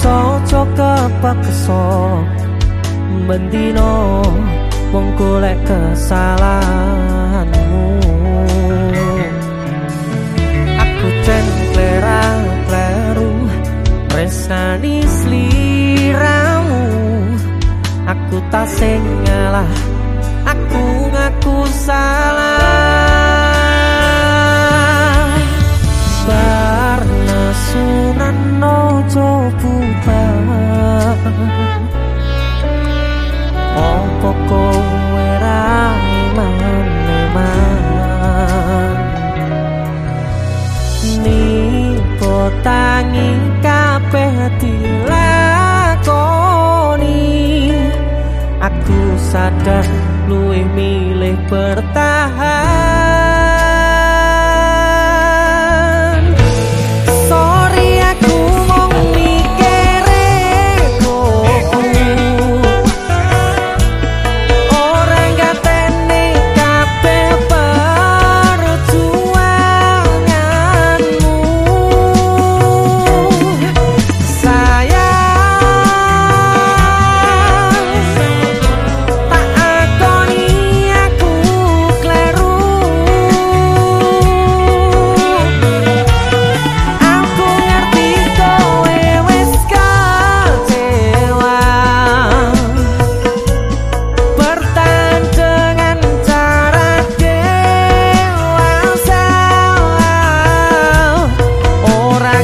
so coke pakso mendino wong golek kesalahanmu. Aku ten klerang kleru resani sliramu. Aku tak sing ngalah aku ngaku salah. dilakoni. Aku sadar luwih milih bertahan.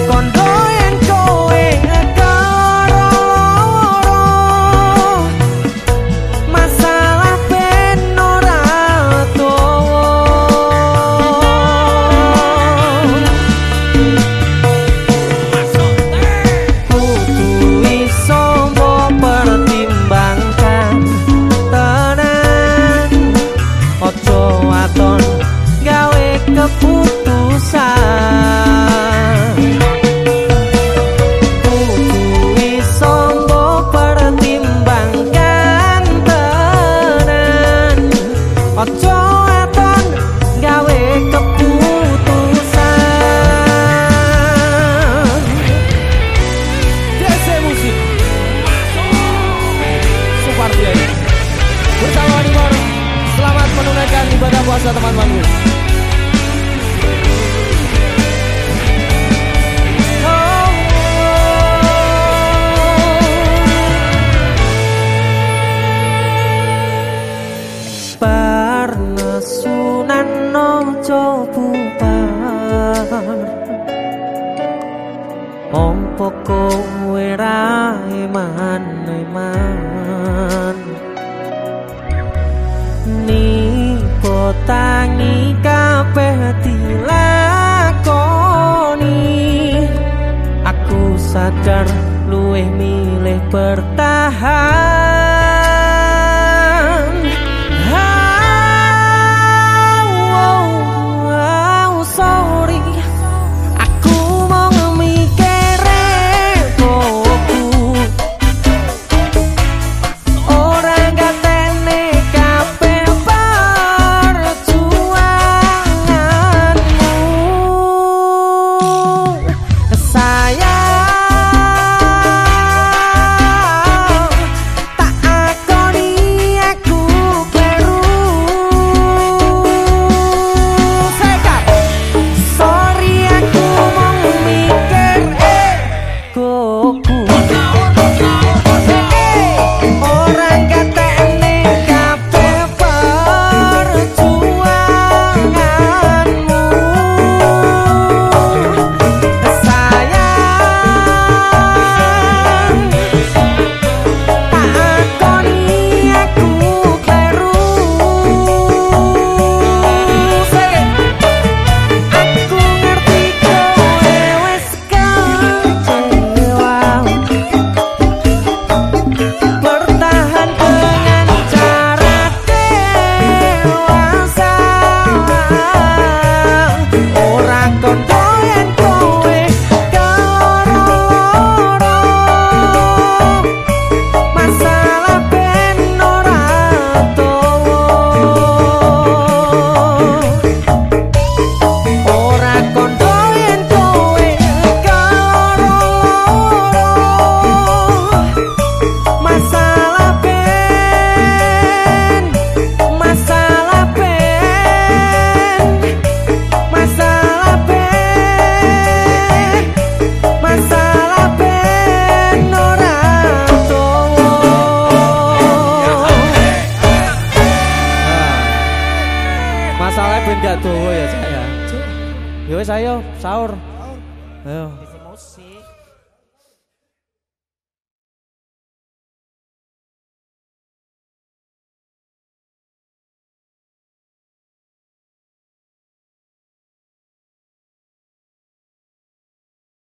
con. no coba Wong pokoke ora iman iman Ni potangi kabeh dilakoni. Aku sadar luwih milih bertahan. Masalahnya ben gak dowo ya saya. Ya wis ayo sahur. Ayo.